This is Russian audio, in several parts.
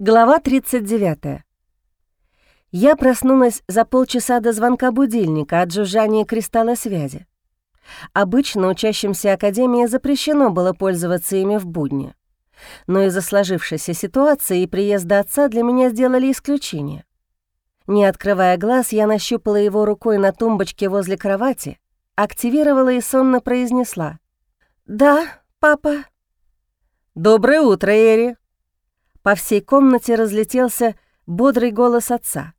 Глава 39. Я проснулась за полчаса до звонка будильника от жужжания кристалла связи. Обычно учащимся Академии запрещено было пользоваться ими в будни. Но из-за сложившейся ситуации и приезда отца для меня сделали исключение. Не открывая глаз, я нащупала его рукой на тумбочке возле кровати, активировала и сонно произнесла. «Да, папа». «Доброе утро, Эри», по всей комнате разлетелся бодрый голос отца.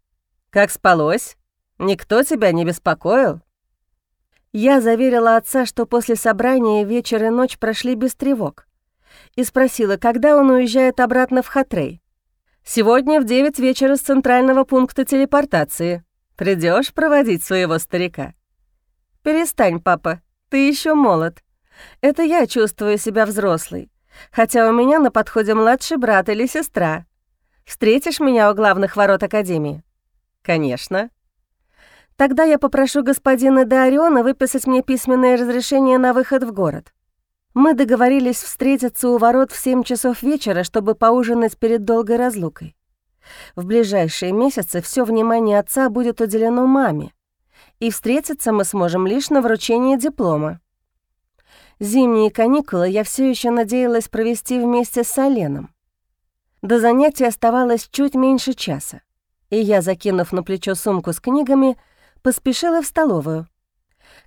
«Как спалось? Никто тебя не беспокоил?» Я заверила отца, что после собрания вечер и ночь прошли без тревог, и спросила, когда он уезжает обратно в Хатрей. «Сегодня в девять вечера с центрального пункта телепортации. Придешь проводить своего старика?» «Перестань, папа, ты еще молод. Это я чувствую себя взрослой хотя у меня на подходе младший брат или сестра. Встретишь меня у главных ворот Академии?» «Конечно». «Тогда я попрошу господина Деориона выписать мне письменное разрешение на выход в город. Мы договорились встретиться у ворот в 7 часов вечера, чтобы поужинать перед долгой разлукой. В ближайшие месяцы все внимание отца будет уделено маме, и встретиться мы сможем лишь на вручении диплома. Зимние каникулы я все еще надеялась провести вместе с Оленом. До занятия оставалось чуть меньше часа, и я, закинув на плечо сумку с книгами, поспешила в столовую.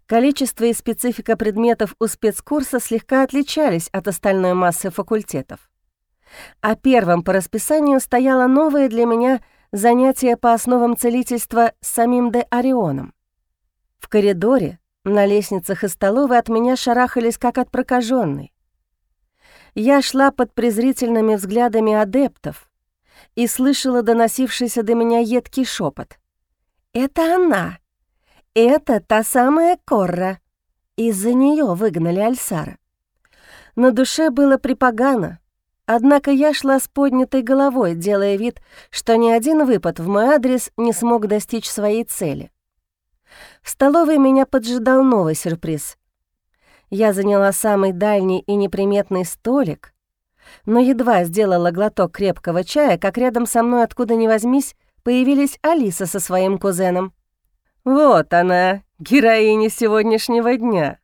Количество и специфика предметов у спецкурса слегка отличались от остальной массы факультетов. А первым по расписанию стояло новое для меня занятие по основам целительства с самим Де Орионом. В коридоре, на лестницах и столовой от меня шарахались, как от прокаженной. Я шла под презрительными взглядами адептов и слышала доносившийся до меня едкий шепот. «Это она! Это та самая Корра!» Из-за нее выгнали Альсара. На душе было припогано, однако я шла с поднятой головой, делая вид, что ни один выпад в мой адрес не смог достичь своей цели. В столовой меня поджидал новый сюрприз. Я заняла самый дальний и неприметный столик, но едва сделала глоток крепкого чая, как рядом со мной, откуда ни возьмись, появились Алиса со своим кузеном. «Вот она, героиня сегодняшнего дня!»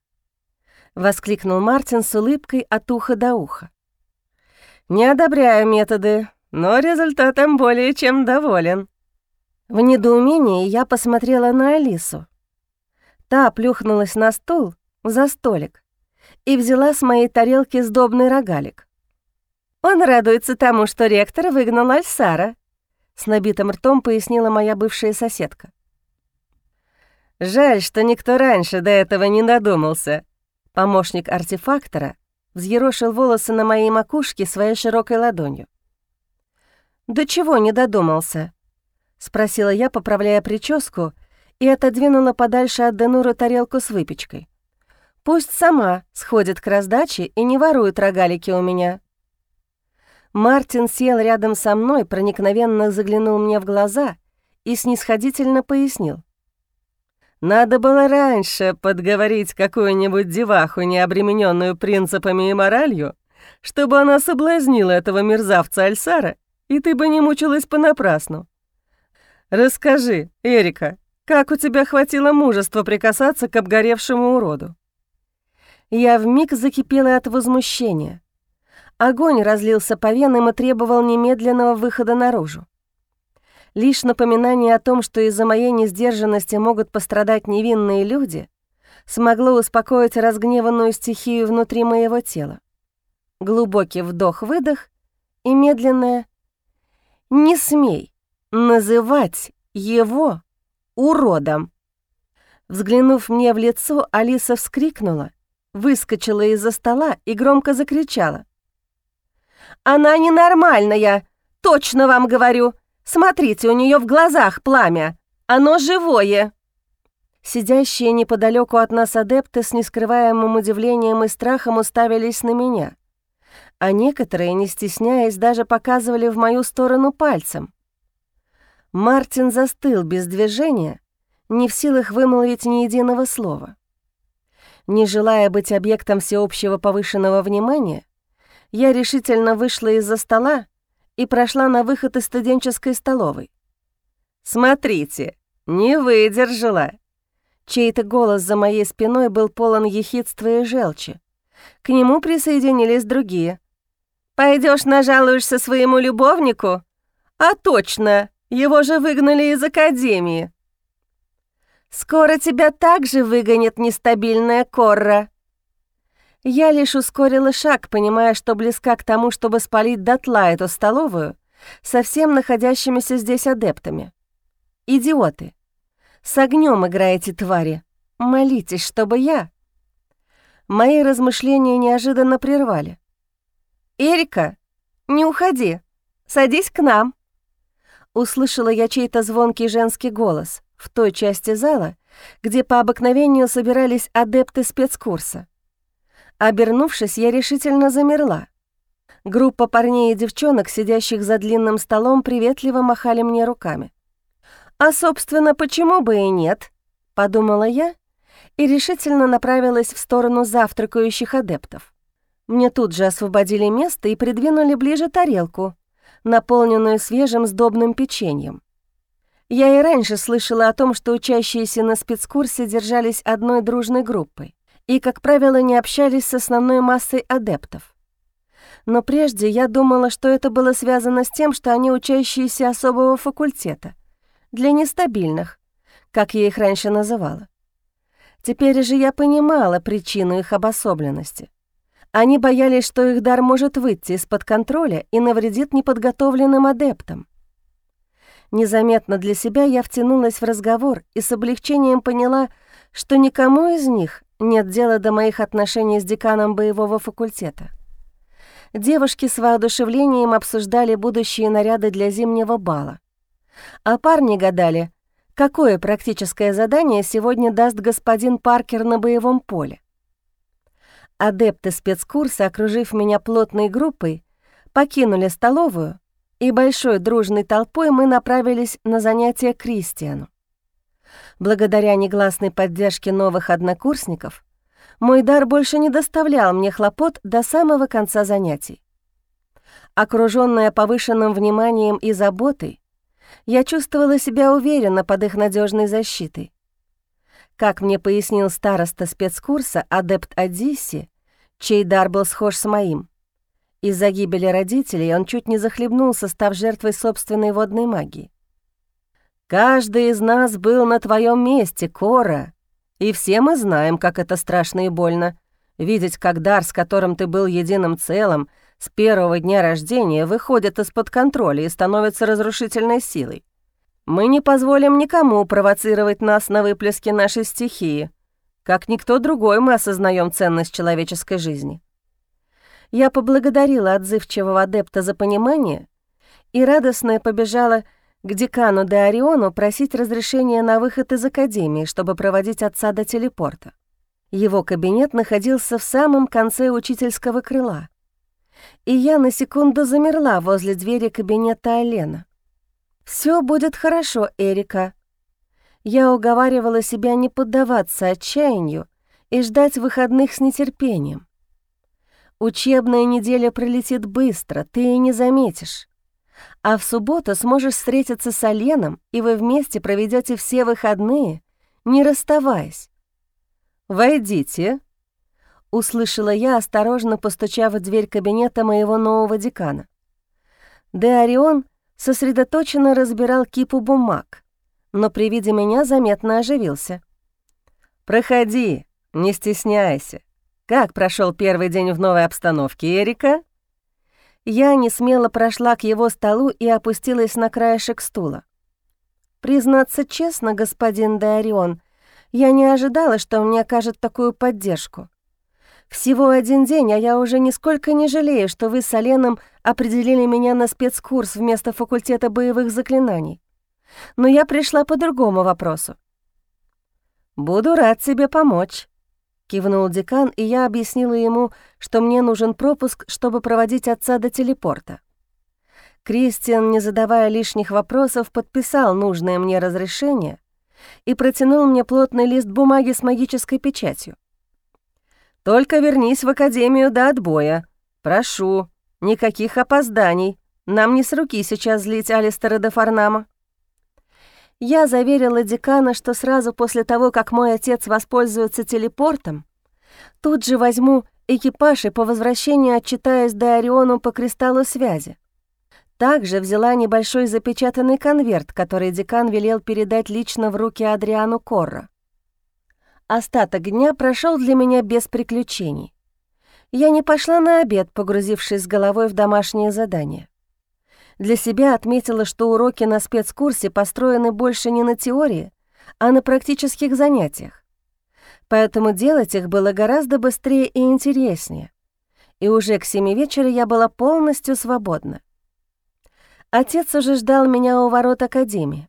— воскликнул Мартин с улыбкой от уха до уха. «Не одобряю методы, но результатом более чем доволен». В недоумении я посмотрела на Алису. Та плюхнулась на стул за столик и взяла с моей тарелки сдобный рогалик. «Он радуется тому, что ректор выгнал Альсара», — с набитым ртом пояснила моя бывшая соседка. «Жаль, что никто раньше до этого не додумался», — помощник артефактора взъерошил волосы на моей макушке своей широкой ладонью. «Да чего не додумался?» — спросила я, поправляя прическу и отодвинула подальше от Денура тарелку с выпечкой. «Пусть сама сходит к раздаче и не ворует рогалики у меня». Мартин сел рядом со мной, проникновенно заглянул мне в глаза и снисходительно пояснил. «Надо было раньше подговорить какую-нибудь деваху, не обремененную принципами и моралью, чтобы она соблазнила этого мерзавца Альсара, и ты бы не мучилась понапрасну. Расскажи, Эрика, как у тебя хватило мужества прикасаться к обгоревшему уроду?» Я вмиг закипела от возмущения. Огонь разлился по венам и требовал немедленного выхода наружу. Лишь напоминание о том, что из-за моей несдержанности могут пострадать невинные люди, смогло успокоить разгневанную стихию внутри моего тела. Глубокий вдох-выдох и медленное «Не смей называть его уродом!» Взглянув мне в лицо, Алиса вскрикнула, выскочила из-за стола и громко закричала. «Она ненормальная! Точно вам говорю! Смотрите, у нее в глазах пламя! Оно живое!» Сидящие неподалеку от нас адепты с нескрываемым удивлением и страхом уставились на меня, а некоторые, не стесняясь, даже показывали в мою сторону пальцем. Мартин застыл без движения, не в силах вымолвить ни единого слова. Не желая быть объектом всеобщего повышенного внимания, я решительно вышла из-за стола и прошла на выход из студенческой столовой. «Смотрите, не выдержала!» Чей-то голос за моей спиной был полон ехидства и желчи. К нему присоединились другие. Пойдешь нажалуешься своему любовнику? А точно, его же выгнали из академии. Скоро тебя также выгонит нестабильная Корра. Я лишь ускорила шаг, понимая, что близка к тому, чтобы спалить дотла эту столовую со всем находящимися здесь адептами. Идиоты. С огнем играете, твари. Молитесь, чтобы я... Мои размышления неожиданно прервали. «Эрика, не уходи. Садись к нам». Услышала я чей-то звонкий женский голос в той части зала, где по обыкновению собирались адепты спецкурса. Обернувшись, я решительно замерла. Группа парней и девчонок, сидящих за длинным столом, приветливо махали мне руками. «А, собственно, почему бы и нет?» — подумала я и решительно направилась в сторону завтракающих адептов. Мне тут же освободили место и придвинули ближе тарелку, наполненную свежим сдобным печеньем. Я и раньше слышала о том, что учащиеся на спецкурсе держались одной дружной группой и, как правило, не общались с основной массой адептов. Но прежде я думала, что это было связано с тем, что они учащиеся особого факультета, для нестабильных, как я их раньше называла. Теперь же я понимала причину их обособленности. Они боялись, что их дар может выйти из-под контроля и навредит неподготовленным адептам. Незаметно для себя я втянулась в разговор и с облегчением поняла, что никому из них нет дела до моих отношений с деканом боевого факультета. Девушки с воодушевлением обсуждали будущие наряды для зимнего бала. А парни гадали, какое практическое задание сегодня даст господин Паркер на боевом поле. Адепты спецкурса, окружив меня плотной группой, покинули столовую, и большой дружной толпой мы направились на занятия Кристиану. Благодаря негласной поддержке новых однокурсников, мой дар больше не доставлял мне хлопот до самого конца занятий. Окружённая повышенным вниманием и заботой, я чувствовала себя уверенно под их надежной защитой. Как мне пояснил староста спецкурса, адепт Одисси, чей дар был схож с моим, из-за гибели родителей он чуть не захлебнулся, став жертвой собственной водной магии. «Каждый из нас был на твоем месте, Кора, и все мы знаем, как это страшно и больно — видеть, как дар, с которым ты был единым целым, с первого дня рождения выходит из-под контроля и становится разрушительной силой. Мы не позволим никому провоцировать нас на выплески нашей стихии. Как никто другой мы осознаем ценность человеческой жизни. Я поблагодарила отзывчивого адепта за понимание и радостно побежала к декану де Ориону просить разрешения на выход из академии, чтобы проводить отца до телепорта. Его кабинет находился в самом конце учительского крыла, и я на секунду замерла возле двери кабинета Алена. Все будет хорошо, Эрика». Я уговаривала себя не поддаваться отчаянию и ждать выходных с нетерпением. Учебная неделя пролетит быстро, ты и не заметишь. А в субботу сможешь встретиться с Оленом, и вы вместе проведете все выходные, не расставаясь. «Войдите», — услышала я, осторожно постучав в дверь кабинета моего нового декана. Де Орион сосредоточенно разбирал кипу бумаг, но при виде меня заметно оживился. «Проходи, не стесняйся. Как прошел первый день в новой обстановке, Эрика?» Я не смело прошла к его столу и опустилась на краешек стула. «Признаться честно, господин Дарион, я не ожидала, что мне окажет такую поддержку. Всего один день, а я уже нисколько не жалею, что вы с Оленом определили меня на спецкурс вместо факультета боевых заклинаний. Но я пришла по другому вопросу. «Буду рад тебе помочь», — кивнул декан, и я объяснила ему, что мне нужен пропуск, чтобы проводить отца до телепорта. Кристиан, не задавая лишних вопросов, подписал нужное мне разрешение и протянул мне плотный лист бумаги с магической печатью. «Только вернись в академию до отбоя. Прошу, никаких опозданий. Нам не с руки сейчас злить Алистера де Фарнама. Я заверила декана, что сразу после того, как мой отец воспользуется телепортом, тут же возьму экипаж и по возвращении отчитаюсь Дариону по кристаллу связи. Также взяла небольшой запечатанный конверт, который декан велел передать лично в руки Адриану Корра. Остаток дня прошел для меня без приключений. Я не пошла на обед, погрузившись головой в домашние задания. Для себя отметила, что уроки на спецкурсе построены больше не на теории, а на практических занятиях. Поэтому делать их было гораздо быстрее и интереснее. И уже к семи вечера я была полностью свободна. Отец уже ждал меня у ворот Академии.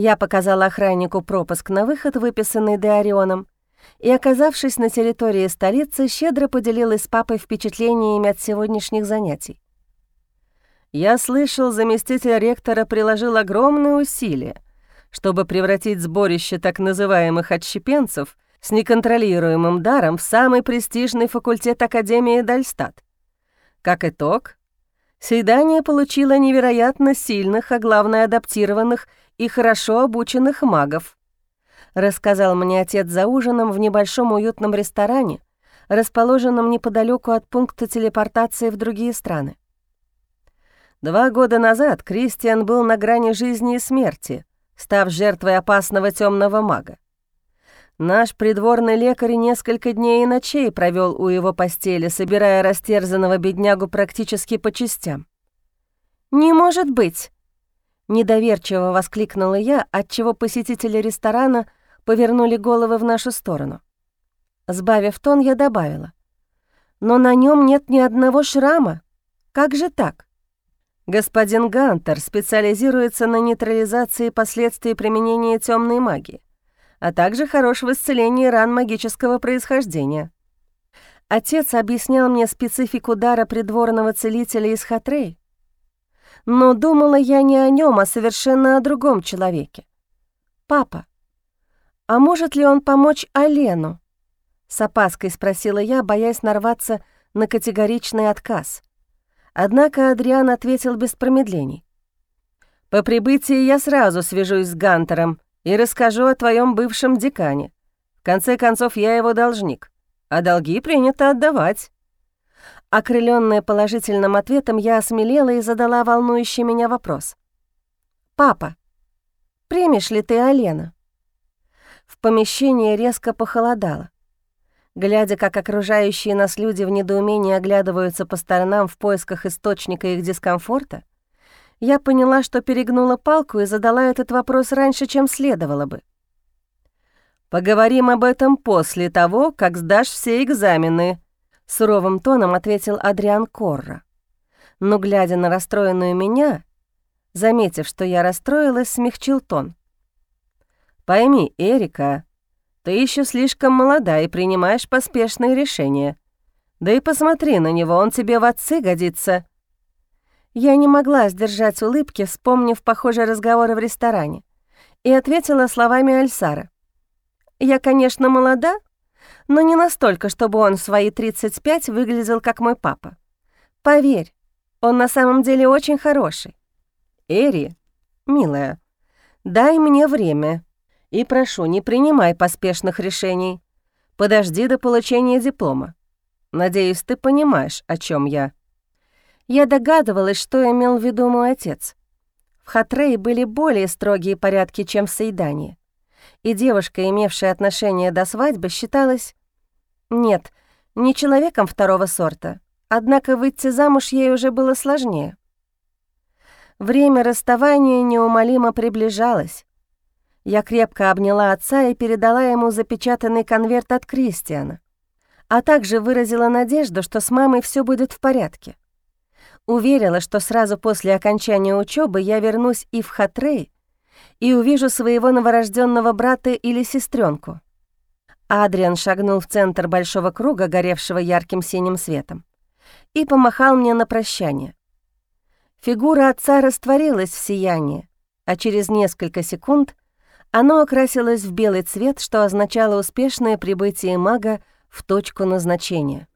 Я показала охраннику пропуск на выход, выписанный Деорионом, и, оказавшись на территории столицы, щедро поделилась с папой впечатлениями от сегодняшних занятий. Я слышал, заместитель ректора приложил огромные усилия, чтобы превратить сборище так называемых отщепенцев с неконтролируемым даром в самый престижный факультет Академии Дальстат. Как итог, Сейдания получила невероятно сильных, а главное адаптированных и хорошо обученных магов. Рассказал мне отец за ужином в небольшом уютном ресторане, расположенном неподалеку от пункта телепортации в другие страны. Два года назад Кристиан был на грани жизни и смерти, став жертвой опасного темного мага. Наш придворный лекарь несколько дней и ночей провел у его постели, собирая растерзанного беднягу практически по частям. «Не может быть!» Недоверчиво воскликнула я, отчего посетители ресторана повернули головы в нашу сторону. Сбавив тон, я добавила. «Но на нем нет ни одного шрама. Как же так?» Господин Гантер специализируется на нейтрализации последствий применения темной магии а также хорош в исцелении ран магического происхождения. Отец объяснял мне специфику дара придворного целителя из Хатрей. Но думала я не о нем, а совершенно о другом человеке. «Папа, а может ли он помочь Алену?» С опаской спросила я, боясь нарваться на категоричный отказ. Однако Адриан ответил без промедлений. «По прибытии я сразу свяжусь с Гантером и расскажу о твоем бывшем декане. В конце концов, я его должник, а долги принято отдавать». Окрыленная положительным ответом, я осмелела и задала волнующий меня вопрос. «Папа, примешь ли ты Алена?» В помещении резко похолодало. Глядя, как окружающие нас люди в недоумении оглядываются по сторонам в поисках источника их дискомфорта, я поняла, что перегнула палку и задала этот вопрос раньше, чем следовало бы. «Поговорим об этом после того, как сдашь все экзамены», — суровым тоном ответил Адриан Корра. Но, глядя на расстроенную меня, заметив, что я расстроилась, смягчил тон. «Пойми, Эрика, ты еще слишком молода и принимаешь поспешные решения. Да и посмотри на него, он тебе в отцы годится». Я не могла сдержать улыбки, вспомнив похожий разговор в ресторане, и ответила словами Альсара. «Я, конечно, молода, но не настолько, чтобы он в свои 35 выглядел как мой папа. Поверь, он на самом деле очень хороший. Эри, милая, дай мне время. И прошу, не принимай поспешных решений. Подожди до получения диплома. Надеюсь, ты понимаешь, о чем я». Я догадывалась, что имел в виду мой отец. В Хатрее были более строгие порядки, чем в Сейдании. И девушка, имевшая отношение до свадьбы, считалась... Нет, не человеком второго сорта, однако выйти замуж ей уже было сложнее. Время расставания неумолимо приближалось. Я крепко обняла отца и передала ему запечатанный конверт от Кристиана, а также выразила надежду, что с мамой все будет в порядке. Уверила, что сразу после окончания учебы я вернусь и в Хатрей и увижу своего новорожденного брата или сестренку. Адриан шагнул в центр большого круга, горевшего ярким синим светом, и помахал мне на прощание. Фигура отца растворилась в сиянии, а через несколько секунд оно окрасилось в белый цвет, что означало успешное прибытие мага в точку назначения.